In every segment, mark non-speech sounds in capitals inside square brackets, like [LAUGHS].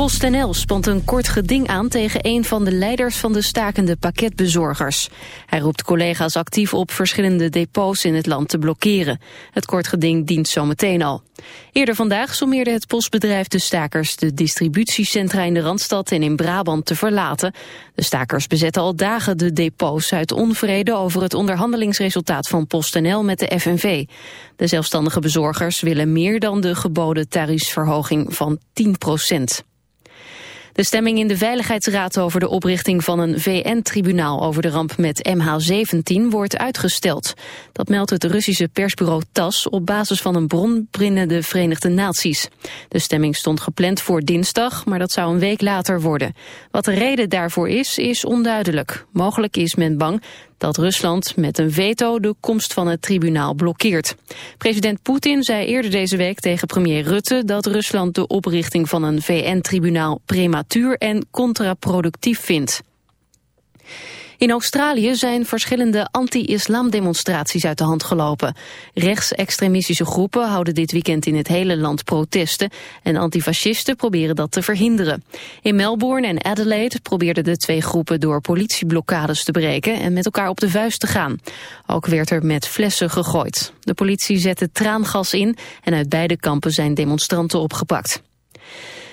PostNL spant een kort geding aan tegen een van de leiders van de stakende pakketbezorgers. Hij roept collega's actief op verschillende depots in het land te blokkeren. Het kort geding dient zometeen al. Eerder vandaag sommeerde het postbedrijf de stakers de distributiecentra in de Randstad en in Brabant te verlaten. De stakers bezetten al dagen de depots uit onvrede over het onderhandelingsresultaat van PostNL met de FNV. De zelfstandige bezorgers willen meer dan de geboden tariefsverhoging van 10 procent. De stemming in de Veiligheidsraad over de oprichting van een VN-tribunaal over de ramp met MH17 wordt uitgesteld. Dat meldt het Russische persbureau TAS op basis van een bron binnen de Verenigde Naties. De stemming stond gepland voor dinsdag, maar dat zou een week later worden. Wat de reden daarvoor is, is onduidelijk. Mogelijk is men bang dat Rusland met een veto de komst van het tribunaal blokkeert. President Poetin zei eerder deze week tegen premier Rutte dat Rusland de oprichting van een VN-tribunaal prematuur en contraproductief vindt. In Australië zijn verschillende anti-islam demonstraties uit de hand gelopen. Rechtsextremistische groepen houden dit weekend in het hele land protesten en antifascisten proberen dat te verhinderen. In Melbourne en Adelaide probeerden de twee groepen door politieblokkades te breken en met elkaar op de vuist te gaan. Ook werd er met flessen gegooid. De politie zette traangas in en uit beide kampen zijn demonstranten opgepakt.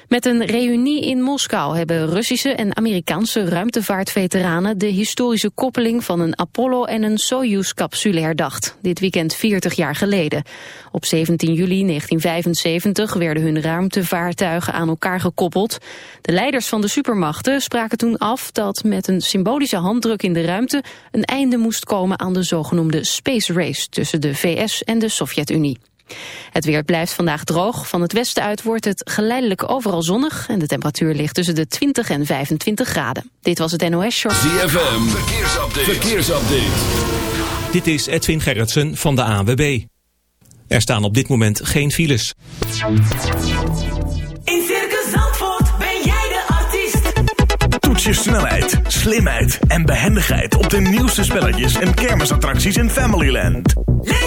Met een reunie in Moskou hebben Russische en Amerikaanse ruimtevaartveteranen de historische koppeling van een Apollo en een Soyuz-capsule herdacht. Dit weekend 40 jaar geleden. Op 17 juli 1975 werden hun ruimtevaartuigen aan elkaar gekoppeld. De leiders van de supermachten spraken toen af dat met een symbolische handdruk in de ruimte een einde moest komen aan de zogenoemde space race tussen de VS en de Sovjet-Unie. Het weer blijft vandaag droog. Van het westen uit wordt het geleidelijk overal zonnig... en de temperatuur ligt tussen de 20 en 25 graden. Dit was het NOS Short. ZFM, verkeersupdate. verkeersupdate. Dit is Edwin Gerritsen van de ANWB. Er staan op dit moment geen files. In Circus Zandvoort ben jij de artiest. Toets je snelheid, slimheid en behendigheid... op de nieuwste spelletjes en kermisattracties in Familyland. Leef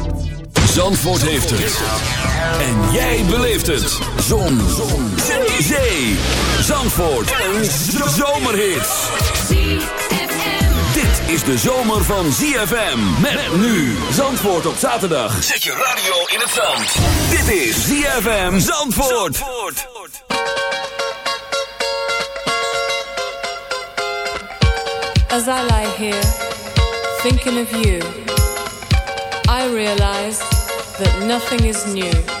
Zandvoort heeft het. En jij beleeft het. Zon. Zon. Zee. Zee. Zandvoort. Een zomerhit. Dit is de zomer van ZFM. Met nu Zandvoort op zaterdag. Zet je radio in het zand. Dit is ZFM Zandvoort. As I lie here, thinking of you, I realize that nothing is new.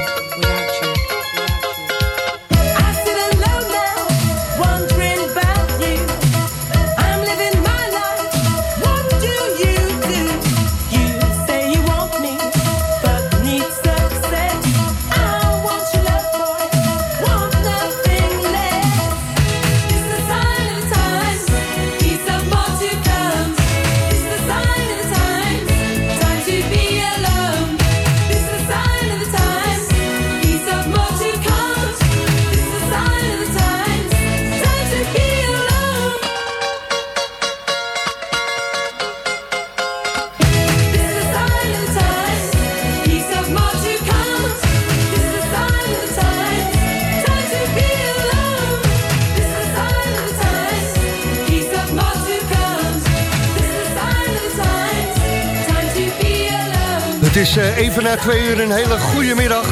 even na twee uur een hele goede middag.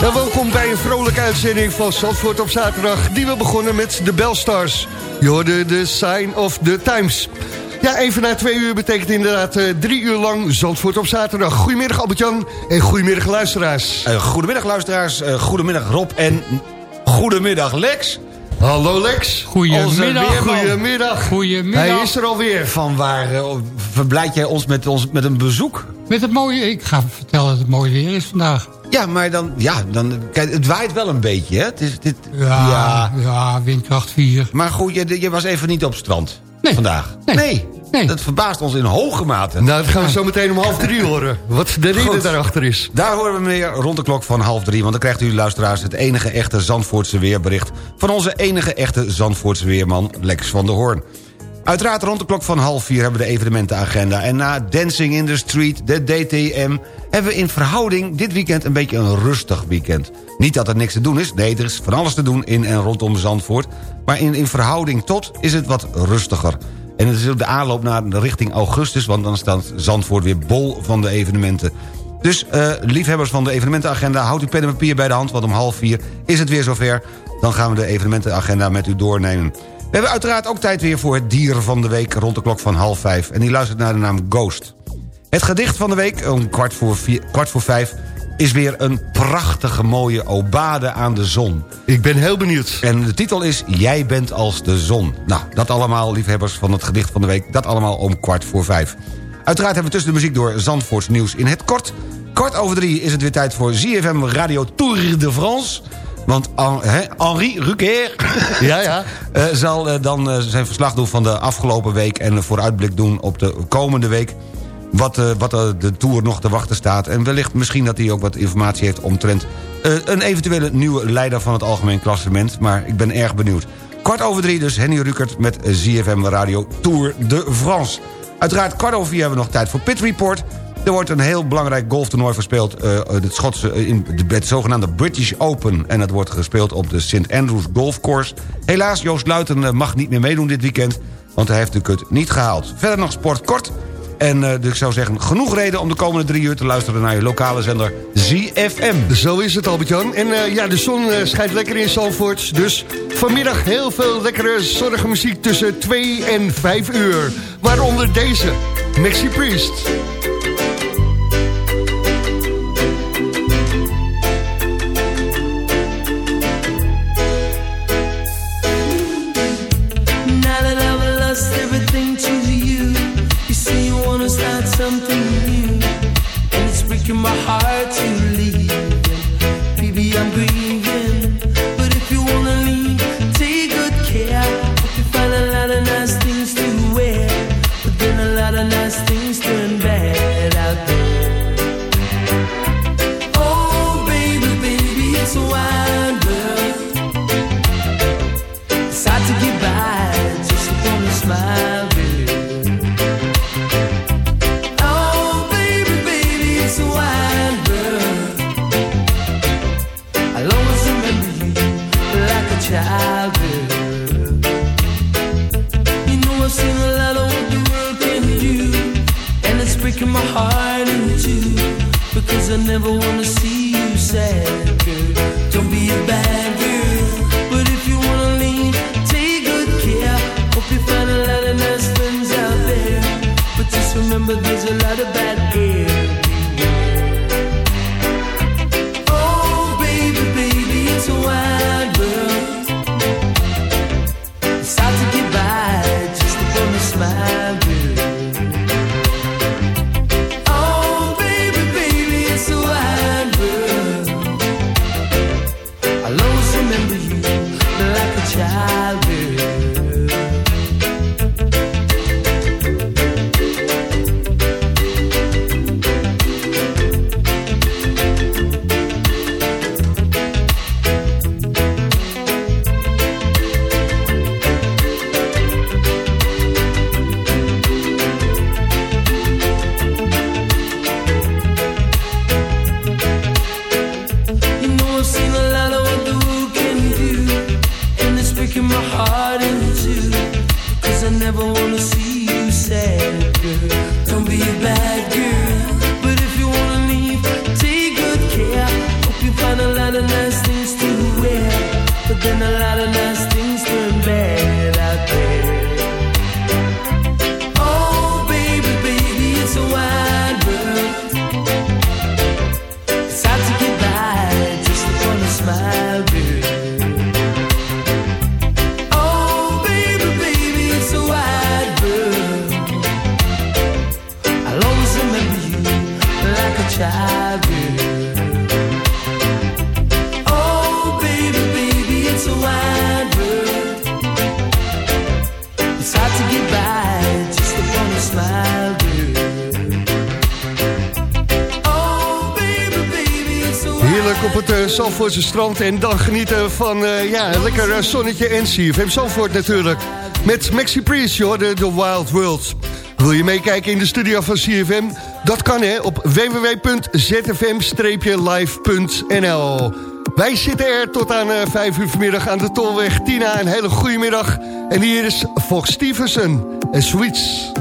En welkom bij een vrolijke uitzending van Zandvoort op zaterdag... die we begonnen met de Belstars. Je hoorde de Sign of the Times. Ja, even na twee uur betekent inderdaad eh, drie uur lang Zandvoort op zaterdag. Goedemiddag Albert-Jan en goedemiddag luisteraars. Eh, goedemiddag luisteraars, Eh, goedemiddag Rob en goedemiddag Lex. Hallo Lex. Goedemiddag. Goedemiddag. Goedemiddag. Hij is er alweer. Van waar eh, verblijd jij ons met, ons met een bezoek? Met het mooie, ik ga vertellen dat het mooi weer is vandaag. Ja, maar dan, ja, dan, kijk, het waait wel een beetje, hè? Het is, dit, Ja, ja. windkracht 4. Maar goed, je, je was even niet op het strand Nee. vandaag. Nee. Nee. Dat verbaast ons in hoge mate. Nou, dat gaan we zo meteen om half drie horen. Wat de reden Goed. daarachter is. Daar horen we meer rond de klok van half drie. Want dan krijgt u, luisteraars, het enige echte Zandvoortse weerbericht... van onze enige echte Zandvoortse weerman, Lex van der Hoorn. Uiteraard rond de klok van half vier hebben we de evenementenagenda. En na Dancing in the Street, de DTM... hebben we in verhouding dit weekend een beetje een rustig weekend. Niet dat er niks te doen is. Nee, er is van alles te doen in en rondom Zandvoort. Maar in, in verhouding tot is het wat rustiger. En het is ook de aanloop naar de richting augustus... want dan staat Zandvoort weer bol van de evenementen. Dus eh, liefhebbers van de evenementenagenda, houd uw pen en papier bij de hand... want om half vier is het weer zover. Dan gaan we de evenementenagenda met u doornemen. We hebben uiteraard ook tijd weer voor het dier van de week... rond de klok van half vijf. En die luistert naar de naam Ghost. Het gedicht van de week, om kwart voor, vier, kwart voor vijf... is weer een prachtige mooie obade aan de zon. Ik ben heel benieuwd. En de titel is Jij bent als de zon. Nou, dat allemaal, liefhebbers van het gedicht van de week... dat allemaal om kwart voor vijf. Uiteraard hebben we tussen de muziek door Zandvoorts nieuws in het kort. Kwart over drie is het weer tijd voor ZFM Radio Tour de France... Want Henri Rucker Ja, ja. eh, zal eh, dan eh, zijn verslag doen van de afgelopen week... en een vooruitblik doen op de komende week. Wat, wat de Tour nog te wachten staat. En wellicht misschien dat hij ook wat informatie heeft omtrent... een eventuele nieuwe leider van het algemeen klassement. Maar ik ben erg benieuwd. Kwart over drie dus Henny Rukert met ZFM Radio Tour de France. Uiteraard kwart over vier hebben we nog tijd voor Pit Report... Er wordt een heel belangrijk golftoernooi verspeeld... eh, het Schotse, eh, in de, het zogenaamde British Open. En dat wordt gespeeld op de St. Andrews Golfcourse. Helaas, Joost Luiten mag niet meer meedoen dit weekend... want hij heeft de kut niet gehaald. Verder nog sport kort. En dus ik zou zeggen, genoeg reden om de komende drie uur... te luisteren naar je lokale zender ZFM. Zo is het, Albert-Jan. En ja, de zon schijnt lekker in Zandvoort. Dus vanmiddag heel veel lekkere zonnige muziek tussen 2 en 5 uur. Waaronder deze, Maxi Priest. Breaking my heart Noorse strand en dan genieten van eh, ja, een lekker eh, zonnetje en CFM Zandvoort natuurlijk. Met Maxi Priest, je hoorde The Wild World. Wil je meekijken in de studio van CFM? Dat kan hè, op www.zfm-live.nl Wij zitten er tot aan eh, 5 uur vanmiddag aan de Tolweg. Tina, een hele goede middag. En hier is Fox Stevenson en Sweets.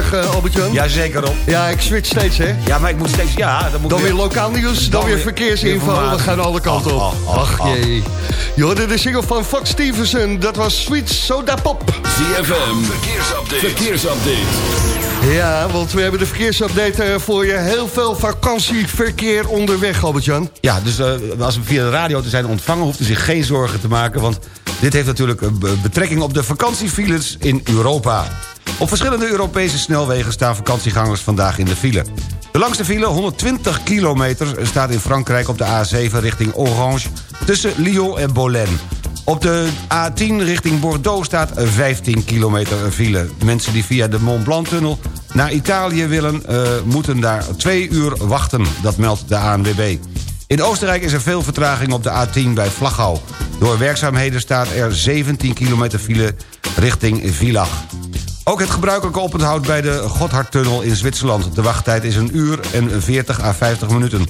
Nog aardig, eh, Albert-Jan? Jazeker, Rob. Ja, ik switch steeds, hè? Ja, maar ik moet steeds... Ja, dan moet Dan weer lokaal nieuws, dan, Dan weer verkeersinfo. We gaan alle kanten op. Ach, ach, ach, Ach, ach. jee. Je hoorde de single van Fox Stevenson. Dat was Sweet Soda Pop. ZFM, verkeersupdate. verkeersupdate. Ja, want we hebben de verkeersupdate eh, voor je. Heel veel vakantieverkeer onderweg, Albert-Jan. Ja, dus eh, als we via de radio te zijn ontvangen... hoeft u zich geen zorgen te maken... want dit heeft natuurlijk betrekking op de vakantiefiles in Europa. Op verschillende Europese snelwegen staan vakantiegangers vandaag in de file. De langste file, 120 kilometer, staat in Frankrijk op de A7 richting Orange... tussen Lyon en Boulogne. Op de A10 richting Bordeaux staat 15 kilometer file. Mensen die via de Mont Blanc-tunnel naar Italië willen... eh, moeten daar twee uur wachten, dat meldt de ANWB. In Oostenrijk is er veel vertraging op de A10 bij Vlagau. Door werkzaamheden staat er 17 kilometer file richting Villach. Ook het gebruikelijke oponthoud bij de Gotthardtunnel in Zwitserland. De wachttijd is een uur en 40 à 50 minuten.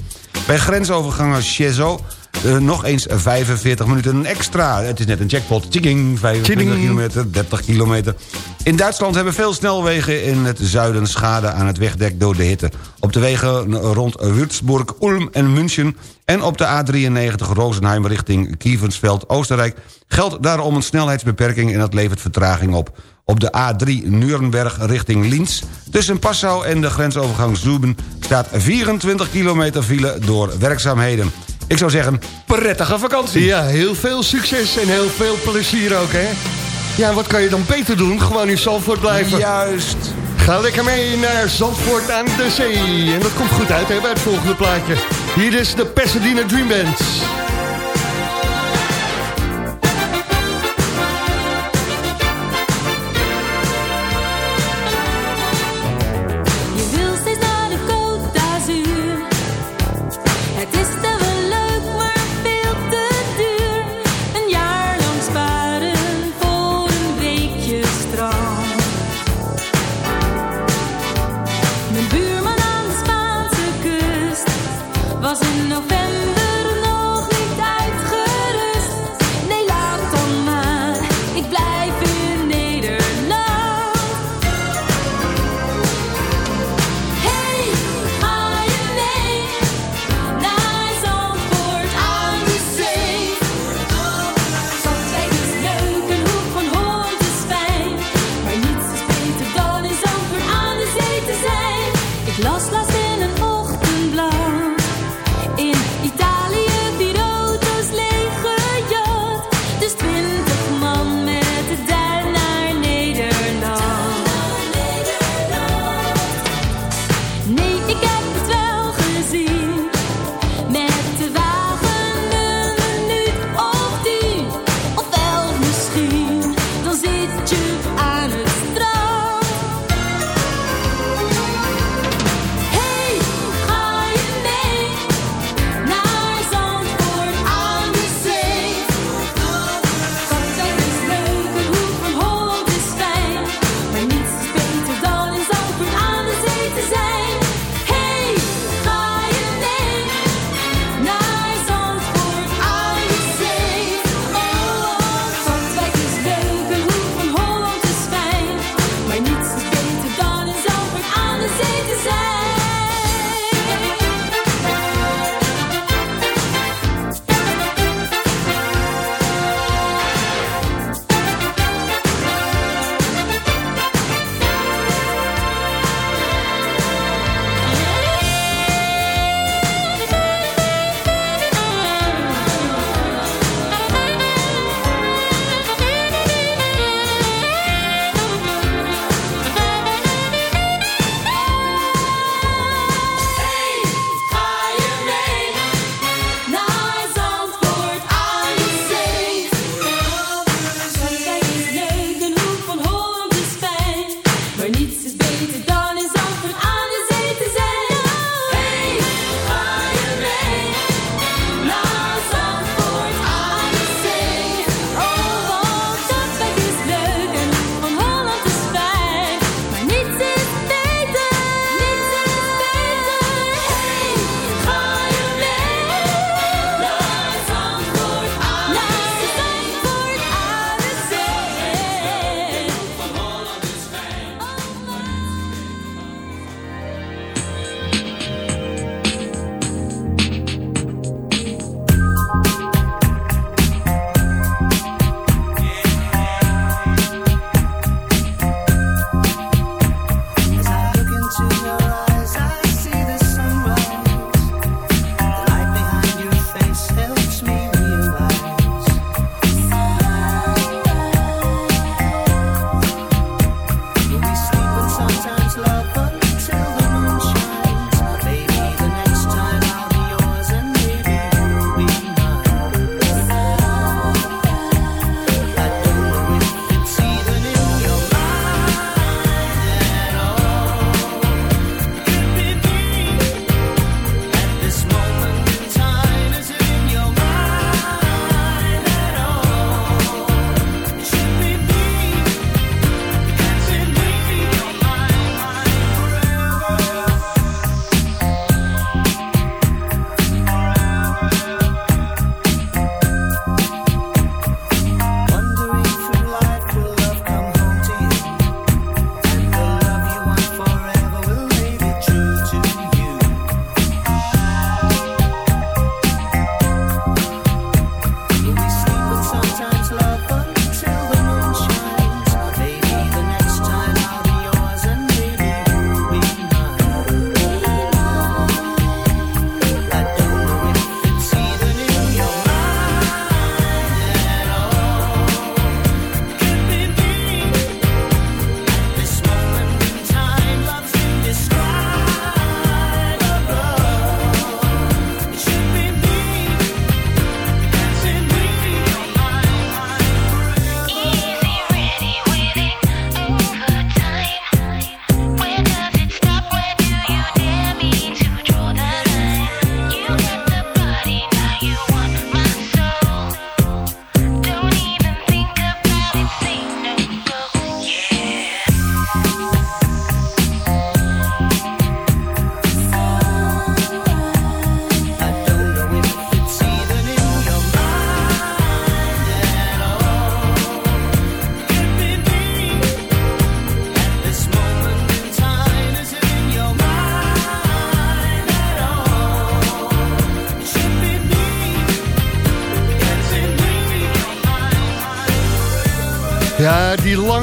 Bij grensovergangen Chezo eh, nog eens 45 minuten extra. Het is net een jackpot. Tjing, 25 Tjing. kilometer, 30 kilometer. In Duitsland hebben veel snelwegen in het zuiden schade aan het wegdek door de hitte. Op de wegen rond Würzburg, Ulm en München... en op de A93 Rosenheim richting Kievensveld, Oostenrijk... geldt daarom een snelheidsbeperking en dat levert vertraging op. Op de A3 Nuremberg richting Linz... tussen Passau en de grensovergang Zuben... staat 24 kilometer file door werkzaamheden. Ik zou zeggen, prettige vakantie. Ja, heel veel succes en heel veel plezier ook, hè? Ja, wat kan je dan beter doen? Gewoon in Zandvoort blijven. Juist. Ga lekker mee naar Zandvoort aan de zee. En dat komt goed uit, hè, bij het volgende plaatje. Hier is de Pasadena Dream Band.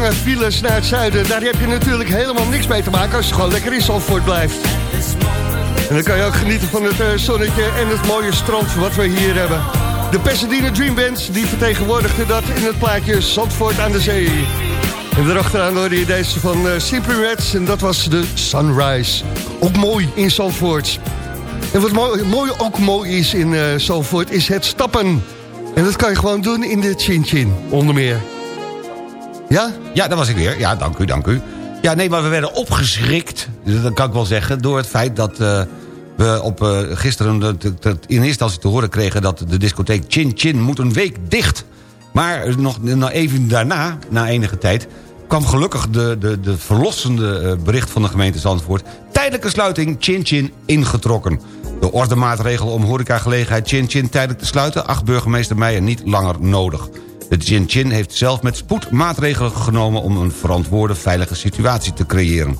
Lange files naar het zuiden, daar heb je natuurlijk helemaal niks mee te maken... als je gewoon lekker in Zandvoort blijft. En dan kan je ook genieten van het eh, zonnetje en het mooie strand wat we hier hebben. De Pasadena Dream Band, die vertegenwoordigde dat in het plaatje Zandvoort aan de zee. En erachteraan hoorde je deze van uh, en dat was de Sunrise. Ook mooi in Zandvoort. En wat mooi, mooi ook mooi is in uh, Zandvoort is het stappen. En dat kan je gewoon doen in de Chin Chin, onder meer. Ja? Ja, dat was ik weer. Ja, dank u, dank u. Ja, nee, maar we werden opgeschrikt, dat kan ik wel zeggen... door het feit dat uh, we op uh, gisteren in eerste instantie te horen kregen... dat de discotheek Chin Chin moet een week dicht. Maar nog, nog even daarna, na enige tijd... kwam gelukkig de, de, de verlossende uh, bericht van de gemeente Zandvoort... tijdelijke sluiting Chin Chin ingetrokken. De ordemaatregel om horecagelegenheid Chin Chin tijdelijk te sluiten... acht burgemeester Meijer niet langer nodig. De Chin Chin heeft zelf met spoed maatregelen genomen... om een verantwoorde veilige situatie te creëren.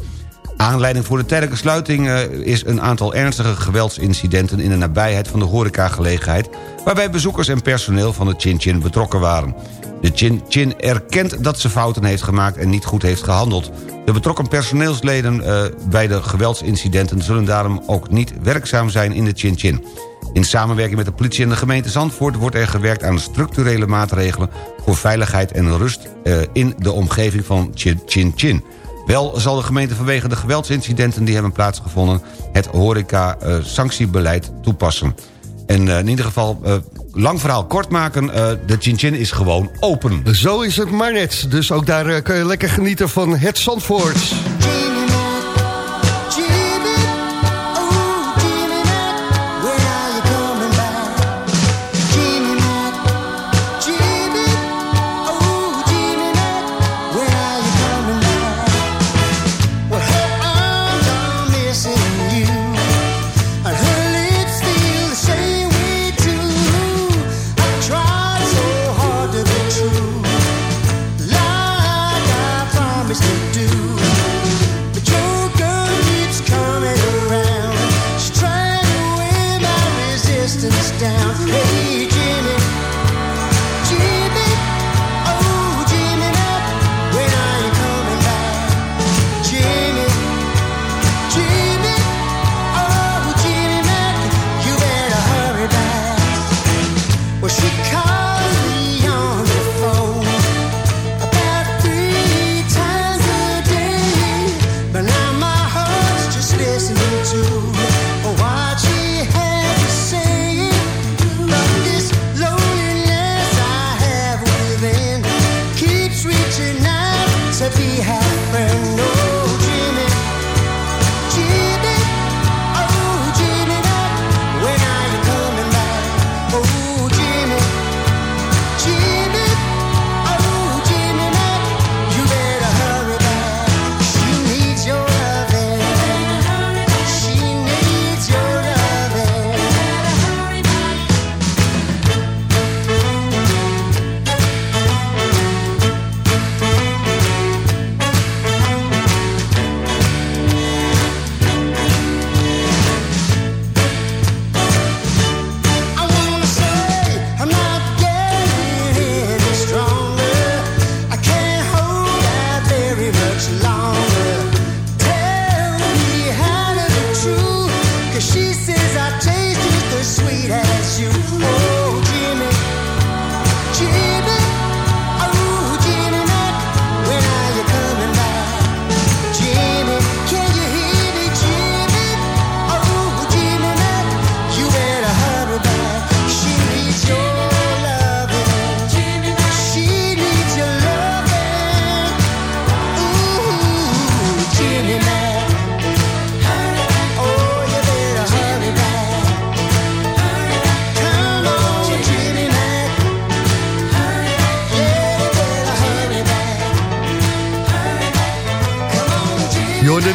Aanleiding voor de tijdelijke sluiting uh, is een aantal ernstige geweldsincidenten... in de nabijheid van de horecagelegenheid... waarbij bezoekers en personeel van de Chin Chin betrokken waren. De Chin Chin erkent dat ze fouten heeft gemaakt en niet goed heeft gehandeld. De betrokken personeelsleden uh, bij de geweldsincidenten... zullen daarom ook niet werkzaam zijn in de Chin Chin. In samenwerking met de politie en de gemeente Zandvoort... wordt er gewerkt aan structurele maatregelen... voor veiligheid en rust uh, in de omgeving van Chin Chin. Chin. Wel zal de gemeente vanwege de geweldsincidenten die hebben plaatsgevonden... het horeca-sanctiebeleid uh, toepassen. En uh, in ieder geval, lang verhaal kort maken, de Chin Chin is gewoon open. Zo is het maar net. Dus ook daar kan je lekker genieten van het Zandvoort. promised me.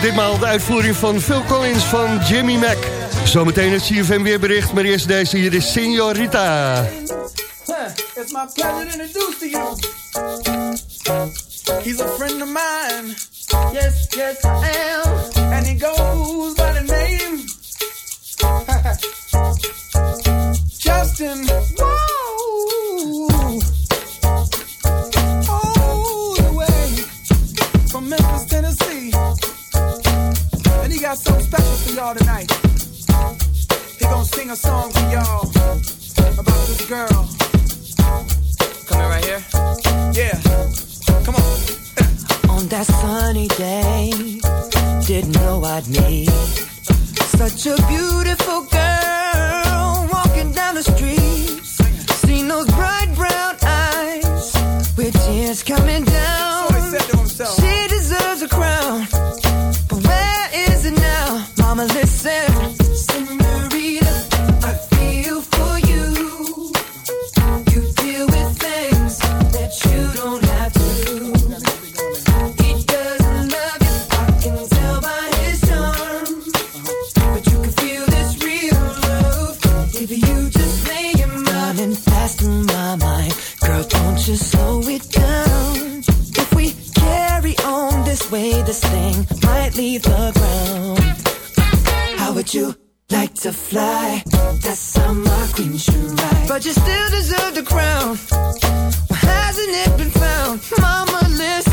Ditmaal de uitvoering van Phil Collins van Jimmy Mac. Zometeen het CFM weerbericht, maar eerst deze hier is Signorita. It's my pleasure to introduce to you. He's a friend of mine. Yes, yes, I am. And he goes sing a song for y'all about this girl. Coming right here? Yeah. Come on. On that sunny day, didn't know I'd meet such a beautiful girl walking down the street. Seen those bright brown eyes with tears coming down. This way, this thing might leave the ground. How would you like to fly? That's how my queen should ride. But you still deserve the crown. Well, hasn't it been found? Mama, listen.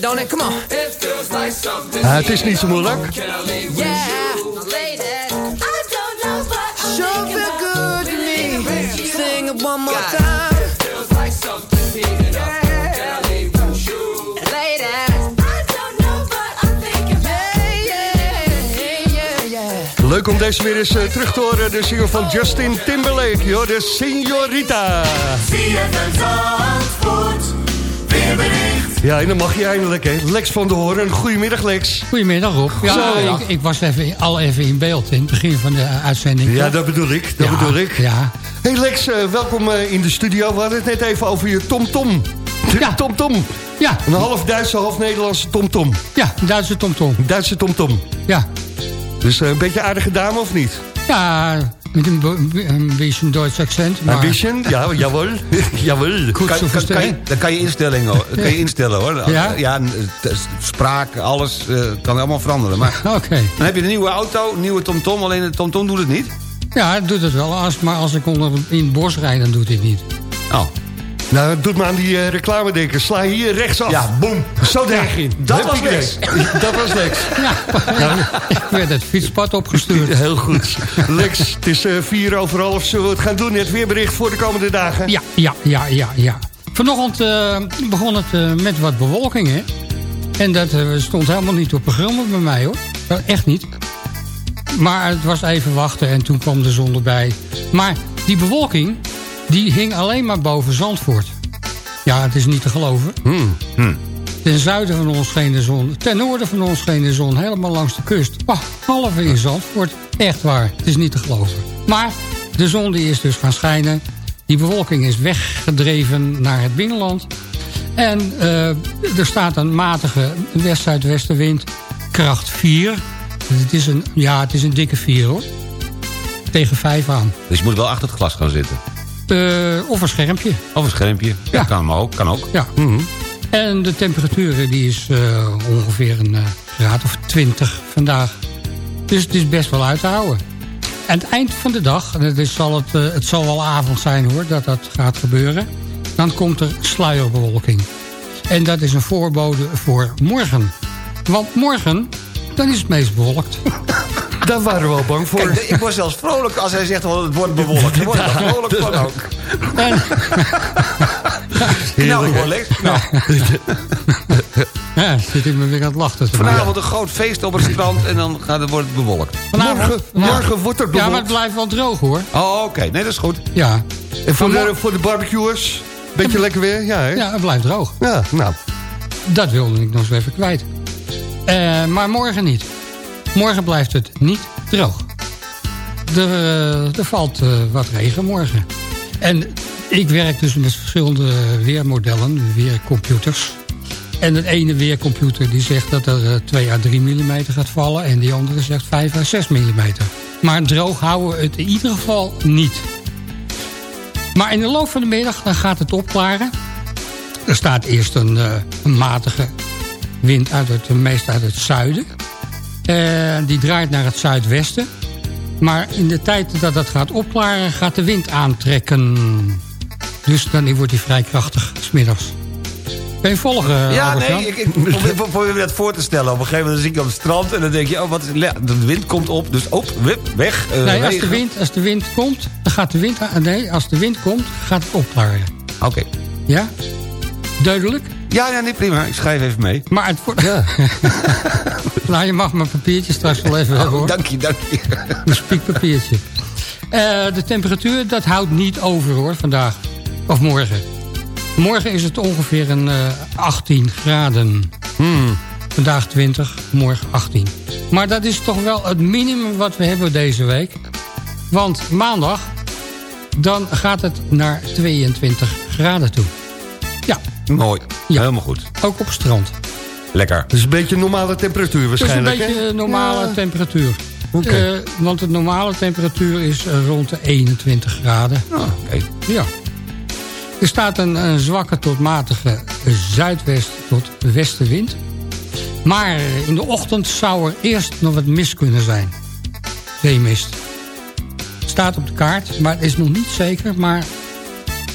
Come on. It feels like something's Ah, het is niet zo moeilijk. Yeah, ladies. I don't know what Sure feel good to me. Sing it one more time. Feels like something's heating up. Can I leave with you? Ladies. I don't know what I'm thinking about. Yeah, yeah, yeah. Leuk om deze weer eens eh, terug te horen. De single van Justin Timberlake, joh, de Signorita. Ja, en dan mag je eindelijk, hè. Lex van de Hoorn. Goedemiddag, Lex. Goedemiddag, Rob. Ja, ik, ik was even, al even in beeld in het begin van de uitzending. Ja, dat bedoel ik. Dat Ja, bedoel ik. Ja. Hey Lex, eh, welkom eh, in de studio. We hadden het net even over je TomTom. Ja. TomTom. Ja. Een half Duitse, half Nederlandse TomTom. Ja, een Duitse tomtom. Duitse TomTom. Ja. Dus eh, een beetje aardige dame of niet? Ja, met een, be- een beetje een Duits accent. Een beetje? Ja, jawel. [LAUGHS] jawel. goed Kan, kan, kan, je, dat kan je instellen, hoor. Dat kan je instellen hoor. Ja? ja spraak, alles eh, kan allemaal veranderen. Maar [LAUGHS] Oké. dan heb je een nieuwe auto, een nieuwe TomTom. Alleen de TomTom doet het niet. Ja, het doet het wel. Als, maar als ik onder, in het bos rijd, dan doet hij het niet. Oh. Nou, het doet me aan die eh, reclame denken. Sla hier rechtsaf. Ja, boem. Zo de heg in. dat was Lex. [LAUGHS] Dat was Lex. Ja, ik werd het fietspad opgestuurd. [LAUGHS] Heel goed. Lex, het is eh, vier over half. Zullen we het gaan doen? Het weerbericht voor de komende dagen? Ja, ja, ja, ja, ja. Vanochtend eh, begon het eh, met wat bewolking, hè. En dat stond helemaal niet op programma bij mij, hoor. Echt niet. Maar het was even wachten en toen kwam de zon erbij. Maar die bewolking, die hing alleen maar boven Zandvoort. Ja, het is niet te geloven. Ten zuiden van ons scheen de zon. Ten noorden van ons scheen de zon. Helemaal langs de kust. Halve in Zandvoort. Echt waar. Het is niet te geloven. Maar de zon die is dus gaan schijnen. Die bewolking is weggedreven naar het binnenland. En eh, er staat een matige west-zuidwestenwind. Kracht 4. Het is een, ja, het is een dikke 4 hoor. Tegen 5 aan. Dus je moet wel achter het glas gaan zitten. Eh, of een schermpje. Of een schermpje. Ja, kan ook. Kan ook. Ja. En de temperatuur die is eh, ongeveer een eh, graad of 20 vandaag. Dus het is best wel uit te houden. Aan het eind van de dag, en het, is, zal het, eh, het zal wel avond zijn hoor, dat dat gaat gebeuren. Dan komt er sluierbewolking. En dat is een voorbode voor morgen. Want morgen, dan is het meest bewolkt. [LAUGHS] Daar waren we al bang voor. Kijk, ik word zelfs vrolijk als hij zegt wel het wordt bewolkt. Ik word er vrolijk van ook. En, Nou, Lex. Nou, ja, zit ik me weer aan het lachen. vanavond een groot feest op het strand en dan gaat het, wordt het bewolkt. Vanavond- Morgen, morgen wordt er Ja, maar het bewolkt. blijft wel droog hoor. Oh, oké. Nee, dat is goed. Ja, En voor de, voor de barbecuers, beetje lekker weer? Ja, hè? ja het blijft droog. Ja, nou. Dat wilde ik nog eens even kwijt. Eh, maar morgen niet. Morgen blijft het niet droog. Er, eh, valt eh, wat regen morgen. En ik werk dus met verschillende weermodellen, weercomputers. En het ene weercomputer die zegt dat er eh, 2 à 3 mm gaat vallen... en die andere zegt 5 à 6 mm. Maar droog houden we het in ieder geval niet. Maar in de loop van de middag dan gaat het opklaren. Er staat eerst een, eh, een matige wind uit het, meest uit het zuiden. Eh, die draait naar het zuidwesten. Maar in de tijd dat dat gaat opklaren, gaat de wind aantrekken. Dus dan wordt hij vrij krachtig, smiddags. Ben je volgen, Ja, nee, ik, ik probeer, probeer me dat voor te stellen. Op een gegeven moment zie ik je op het strand en dan denk je... oh, wat de wind komt op, dus op, wip, weg. eh, Nee, als de, wind, als de wind komt, dan gaat de wind... Nee, als de wind komt, gaat het opklaren. Oké. Ja? Duidelijk? Ja, ja, nee, prima. Ik schrijf even mee. Maar het wordt... [LAUGHS] nou, je mag mijn papiertje straks wel even hebben, Oh, hoor. dank je, dank je. [LAUGHS] Een spiekpapiertje. Eh, de temperatuur, dat houdt niet over hoor, vandaag. Of morgen. Morgen is het ongeveer een eh, 18 graden. Vandaag 20, morgen 18. Maar dat is toch wel het minimum wat we hebben deze week. Want maandag, dan gaat het naar 22 graden toe. Ja, Mooi. Ja. Helemaal goed. ook op strand. Lekker. Is een beetje normale temperatuur Het is een waarschijnlijk, beetje hè? normale Ja. temperatuur. Eh, want de normale temperatuur is eh, rond de 21 graden. Oh, oké. Ja. Er staat een, een zwakke tot matige zuidwest tot westenwind. Maar in de ochtend zou er eerst nog wat mist kunnen zijn. Zeemist. Het staat op de kaart, maar het is nog niet zeker. Maar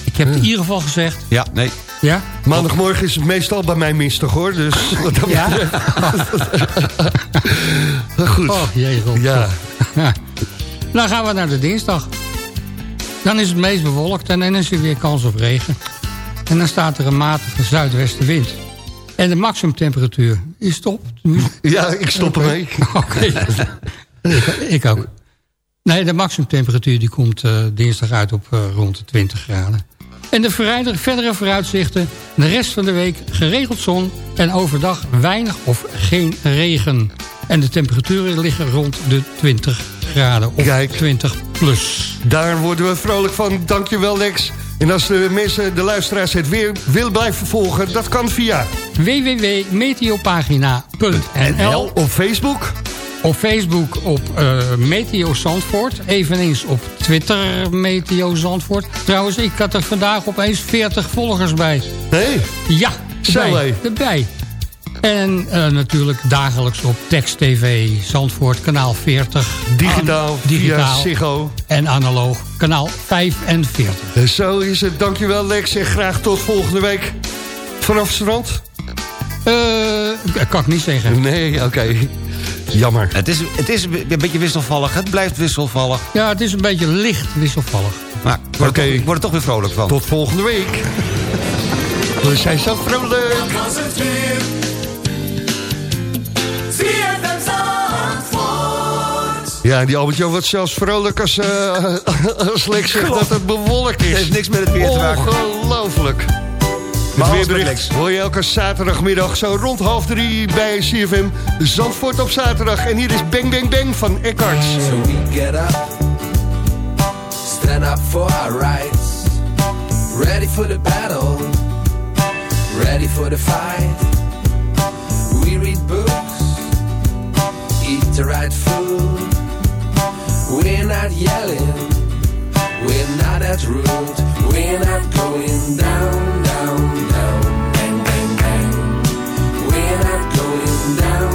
ik heb het in ieder geval gezegd. Ja, nee. Ja? Maandagmorgen is het meestal bij mij mistig, hoor. Dus [LAUGHS] Ja? [LAUGHS] Goed. Oh, jee, Rob. Ja. Ja. [LAUGHS] Dan gaan we naar de dinsdag. Dan is het meest bewolkt en dan is er weer kans op regen. En dan staat er een matige zuidwestenwind. En de maximumtemperatuur is top. ja, ik stop ermee. Oké. ik, ik ook. Nee, de maximumtemperatuur die komt eh, dinsdag uit op eh, rond de 20 graden. En de verdere vooruitzichten. De rest van de week geregeld zon. En overdag weinig of geen regen. En de temperaturen liggen rond de 20 graden. Of Kijk. 20 plus. Daar worden we vrolijk van. Dankjewel, Lex. En als de mensen, de luisteraars het weer willen blijven volgen... dat kan via www.meteopagina.nl op Facebook. Op Facebook op eh, Meteo Zandvoort. Eveneens op Twitter Meteo Zandvoort. Trouwens, ik had er vandaag opeens 40 volgers bij. Hé, Ja, Zo, erbij. erbij. En eh, natuurlijk dagelijks op Text TV Zandvoort, kanaal 40. Digitaal, An- Ziggo. En analoog, kanaal 45. Zo is het. Dankjewel Lex en graag tot volgende week. Vanaf strand? Eh, kan ik niet zeggen. Nee, oké. Jammer. Het is, het is een beetje wisselvallig. Het blijft wisselvallig. Ja, het is een beetje licht wisselvallig. Maar ik word, Oké. er toch, ik word er toch weer vrolijk van. Tot volgende week. We zijn zo vrolijk. Ja, die Albert-Jan wordt zelfs vrolijk als, eh [LAUGHS] als Lex zegt dat het bewolkt is. Het heeft niks met het weer te maken. Ongelooflijk. Maar Het weerbericht hoor je elke zaterdagmiddag zo rond half drie bij CFM Zandvoort op zaterdag. En hier is Bang Bang Bang van Eckhart. So we get up, stand up for our rights, ready for the battle, ready for the fight. We read books, eat the right food. We're not yelling, we're not that rude, we're not going down, down, down, bang, bang, bang. We're not going down,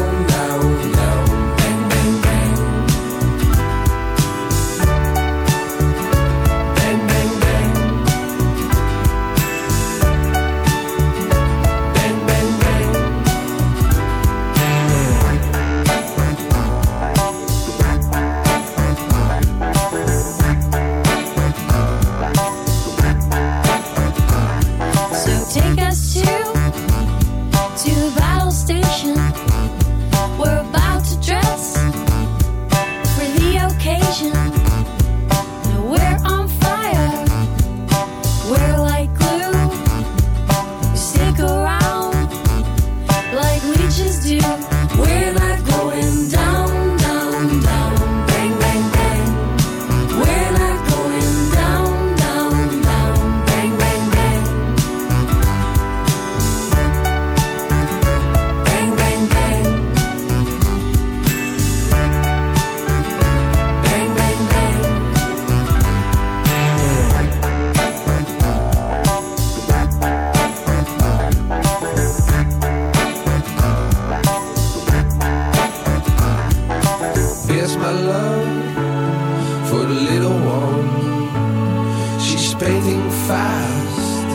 My love for the little one. She's painting fast,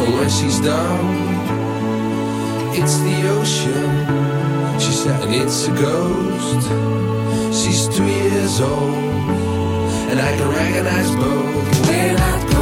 and when she's done, it's the ocean. She said, and it's a ghost. She's two years old, and I can recognize both. We're not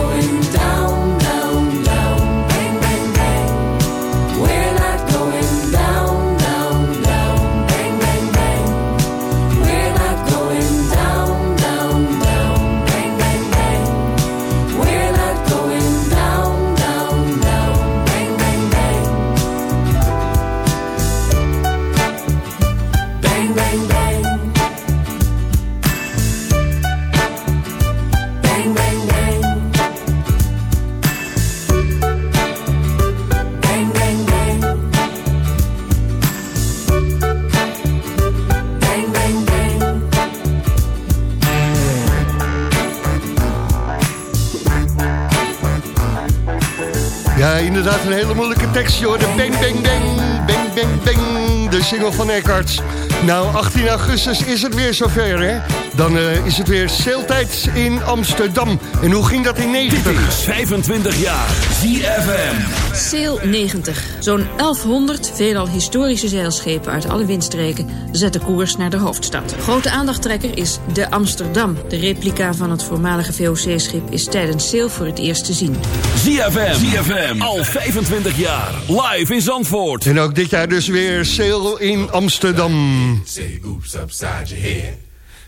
joh. De bang, bang, bang, bang, bang, bang. De single van Eckhart. Nou, 18 augustus is het weer zover, hè? Dan eh, is het weer sailtijd in Amsterdam. En hoe ging dat in 90? Dit is 25 jaar ZFM. Sail 90. Zo'n 1100 veelal historische zeilschepen uit alle windstreken zetten koers naar de hoofdstad. Grote aandachttrekker is de Amsterdam. De replica van het voormalige VOC-schip is tijdens Sail voor het eerst te zien. ZFM. ZFM. Al 25 jaar. Live in Zandvoort. En ook dit jaar dus weer sail in Amsterdam. Say oops upside your head.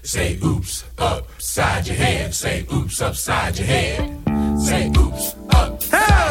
Say oops upside your head. Say oops upside your head. Say oops.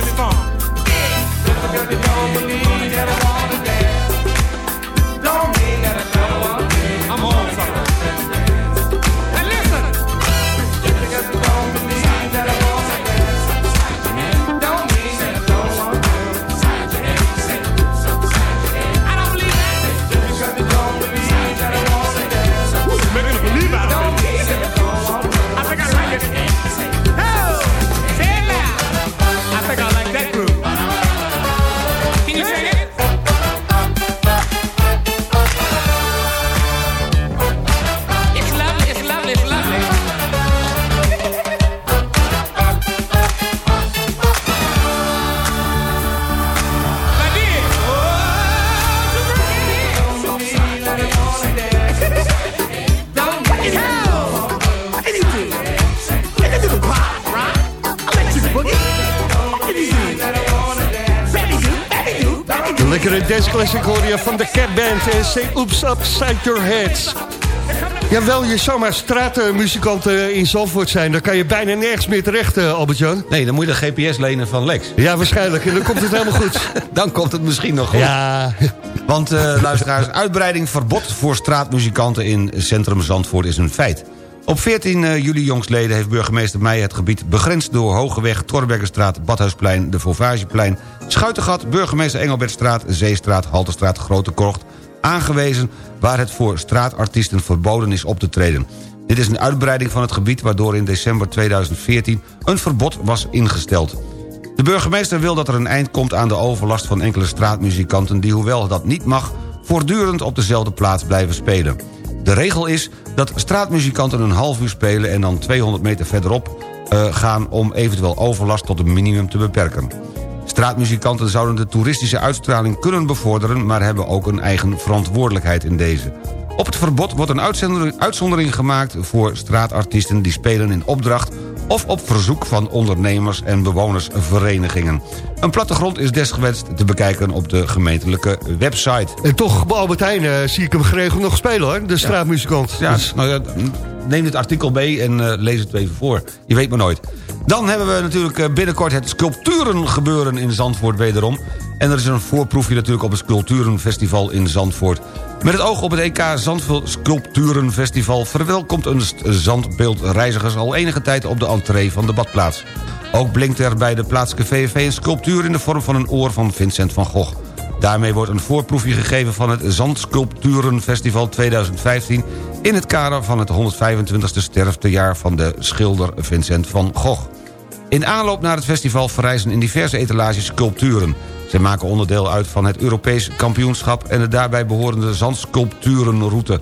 me before. Band en Say Oops Upside Your Head. Jawel, je zou maar straatmuzikant eh, in Zandvoort zijn. Dan kan je bijna nergens meer terecht, eh, Albert-Jan. Nee, dan moet je de GPS lenen van Lex. Ja, waarschijnlijk. En dan komt het helemaal goed. [LAUGHS] Dan komt het misschien nog goed. Ja. Want eh, luisteraars, uitbreiding verbod voor straatmuzikanten in centrum Zandvoort is een feit. Op 14 eh, juli jongstleden heeft burgemeester Meijer het gebied begrensd door Hogeweg, Torbergenstraat, Badhuisplein, de Vauvageplein, Schuitengat, Burgemeester Engelbertstraat, Zeestraat, Halterstraat, Grote Kocht aangewezen waar het voor straatartiesten verboden is op te treden. Dit is een uitbreiding van het gebied waardoor in december 2014 een verbod was ingesteld. De burgemeester wil dat er een eind komt aan de overlast van enkele straatmuzikanten... die, hoewel dat niet mag, voortdurend op dezelfde plaats blijven spelen. De regel is dat straatmuzikanten een half uur spelen... en dan 200 meter verderop eh, gaan om eventueel overlast tot een minimum te beperken. Straatmuzikanten zouden de toeristische uitstraling kunnen bevorderen... maar hebben ook een eigen verantwoordelijkheid in deze. Op het verbod wordt een uitzondering- gemaakt voor straatartiesten... die spelen in opdracht of op verzoek van ondernemers en bewonersverenigingen. Een plattegrond is desgewenst te bekijken op de gemeentelijke website. En toch, bij Albert Heijn eh, zie ik hem geregeld nog spelen hoor, de straatmuzikant. Ja, Dus- nou ja, neem dit artikel mee en eh, lees het even voor. Je weet maar nooit. Dan hebben we natuurlijk eh, binnenkort het sculpturengebeuren in Zandvoort wederom. En er is een voorproefje natuurlijk op het Sculpturenfestival in Zandvoort. Met het oog op het EK Zandvoort Sculpturenfestival... verwelkomt een st- zandbeeldreizigers al enige tijd op de entree van de badplaats. Ook blinkt er bij de plaatselijke VVV een sculptuur... in de vorm van een oor van Vincent van Gogh. Daarmee wordt een voorproefje gegeven van het Zandsculpturenfestival 2015... in het kader van het 125e sterftejaar van de schilder Vincent van Gogh. In aanloop naar het festival verrijzen in diverse etalages sculpturen. Zij maken onderdeel uit van het Europees kampioenschap... en de daarbij behorende zandsculpturenroute.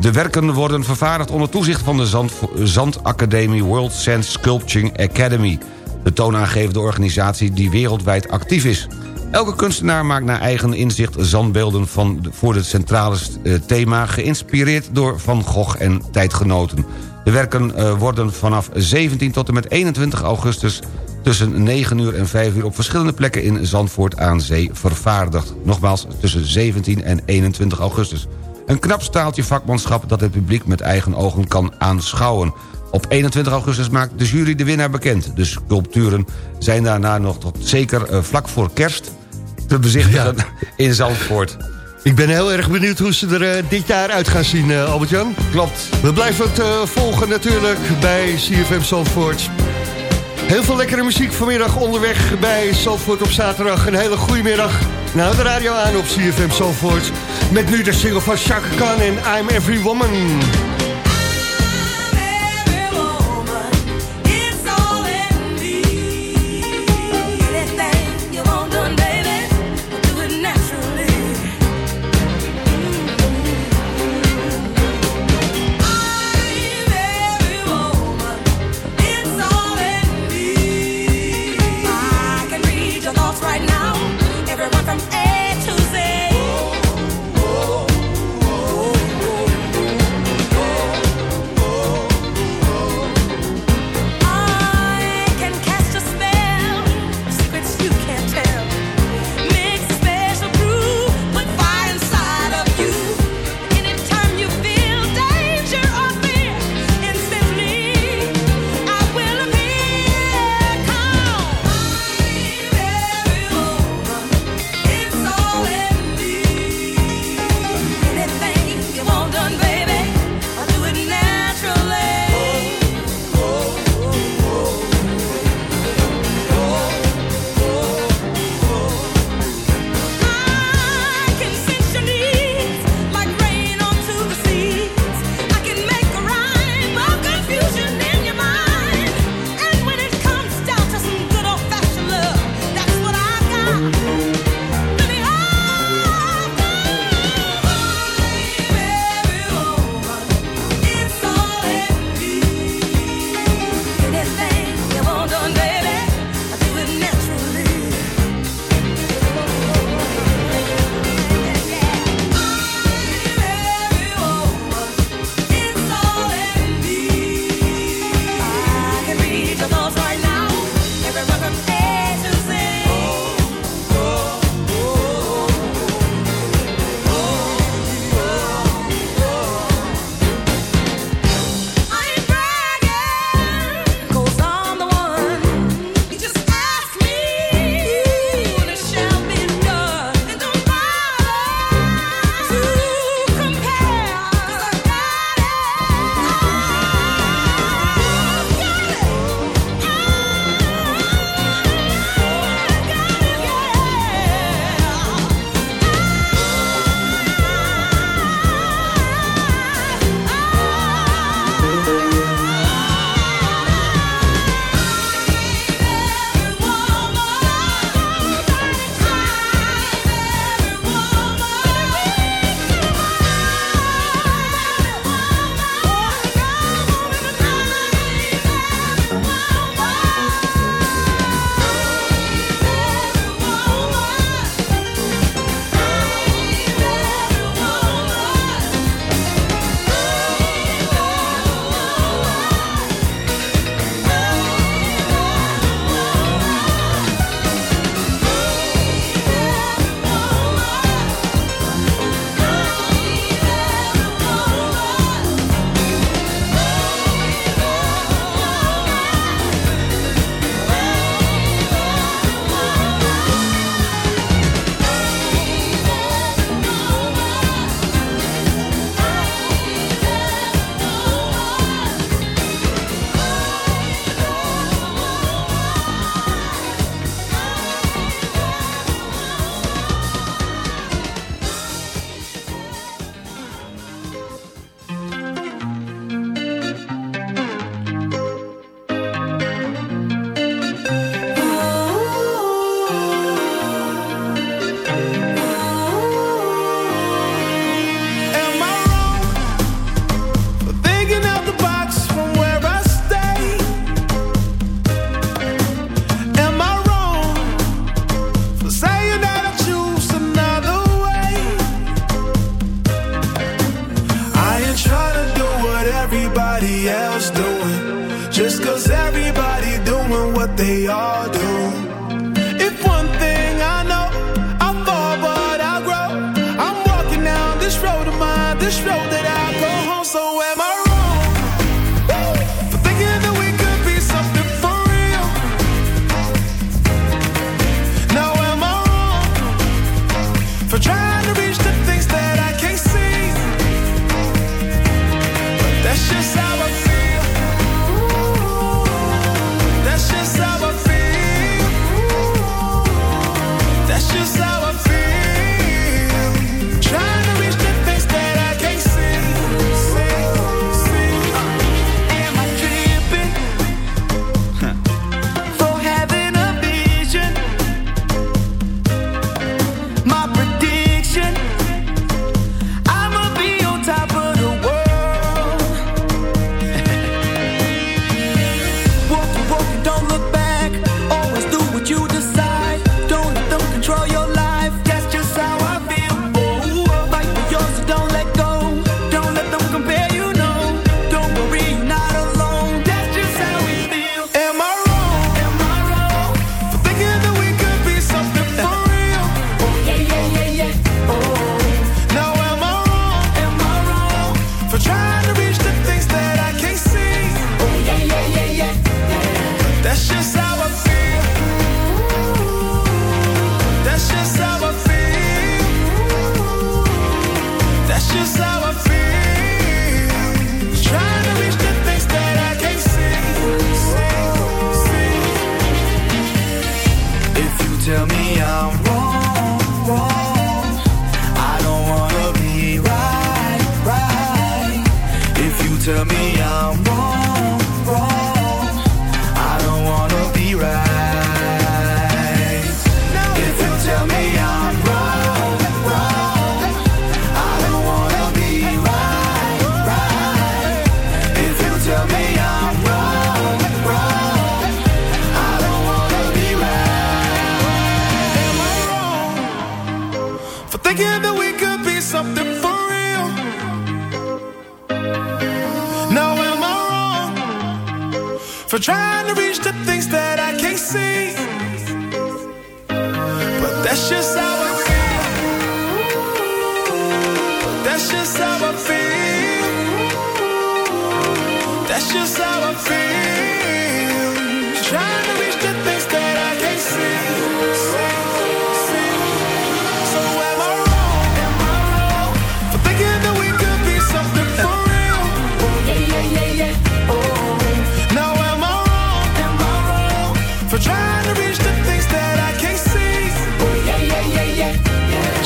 De werken worden vervaardigd onder toezicht van de Zand, Zandacademie World Sand Sculpturing Academy... de toonaangevende organisatie die wereldwijd actief is. Elke kunstenaar maakt naar eigen inzicht zandbeelden van voor het centrale eh, thema... geïnspireerd door Van Gogh en tijdgenoten. De werken eh, worden vanaf 17 tot en met 21 augustus tussen 9 uur en 5 uur op verschillende plekken in Zandvoort aan Zee vervaardigd. Nogmaals, tussen 17 en 21 augustus. Een knap staaltje vakmanschap dat het publiek met eigen ogen kan aanschouwen. Op 21 augustus maakt de jury de winnaar bekend. De sculpturen zijn daarna nog tot zeker eh, vlak voor kerst te bezichtigen in Zandvoort. Ik ben heel erg benieuwd hoe ze er eh, dit jaar uit gaan zien, eh, Albert-Jan. Klopt. We blijven het volgen natuurlijk bij CFM Zandvoort. Heel veel lekkere muziek vanmiddag onderweg bij Zandvoort op zaterdag. Een hele goede middag. Nou, de radio aan op CFM Zandvoort. Met nu de single van Chaka Khan en I'm Every Woman.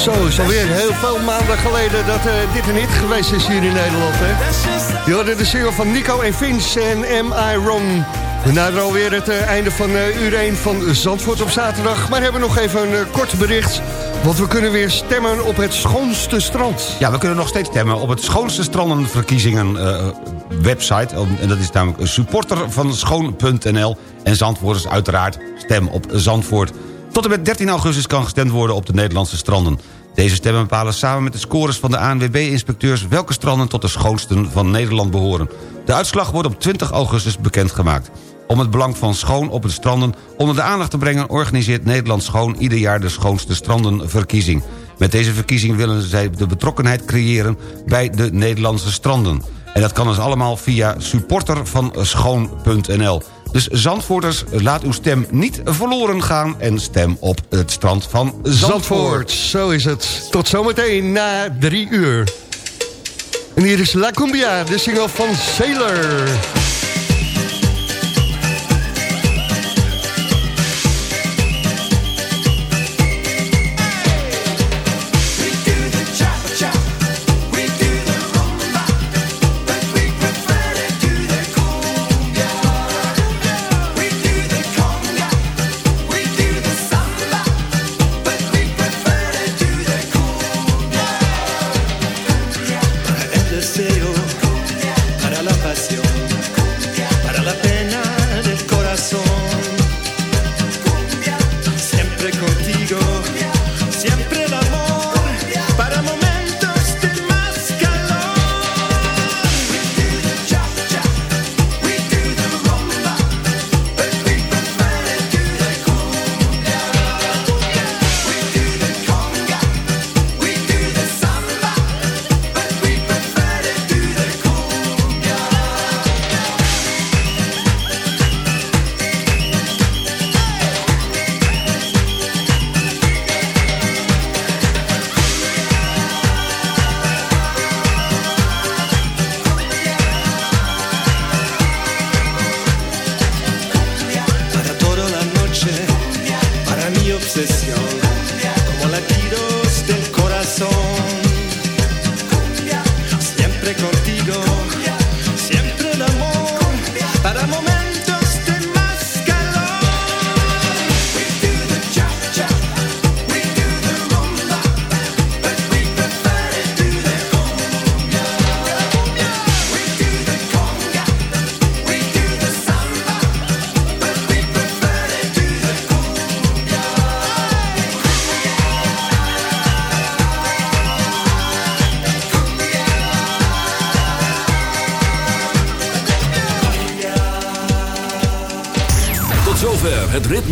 Zo, is alweer heel veel maanden geleden dat eh, dit een hit geweest is hier in Nederland. Hè? Je hoorde de single van Nico en Vince en Am I Wrong. We naderen alweer het eh, einde van eh, uur 1 van Zandvoort op zaterdag. Maar hebben nog even een kort bericht. Want we kunnen weer stemmen op het schoonste strand. Ja, we kunnen nog steeds stemmen op het schoonste strandenverkiezingen website. En dat is namelijk supporter van schoon.nl. En Zandvoorters uiteraard stem op Zandvoort. Tot en met 13 augustus kan gestemd worden op de Nederlandse stranden. Deze stemmen bepalen samen met de scores van de ANWB-inspecteurs... welke stranden tot de schoonsten van Nederland behoren. De uitslag wordt op 20 augustus bekendgemaakt. Om het belang van schoon op het stranden onder de aandacht te brengen... organiseert Nederland Schoon ieder jaar de schoonste strandenverkiezing. Met deze verkiezing willen zij de betrokkenheid creëren bij de Nederlandse stranden. En dat kan dus allemaal via supporter van schoon.nl. Dus Zandvoorters, laat uw stem niet verloren gaan... en stem op het strand van Zandvoort. Zandvoort, zo is het. Tot zometeen na drie uur. En hier is La Cumbia, de single van Sailor.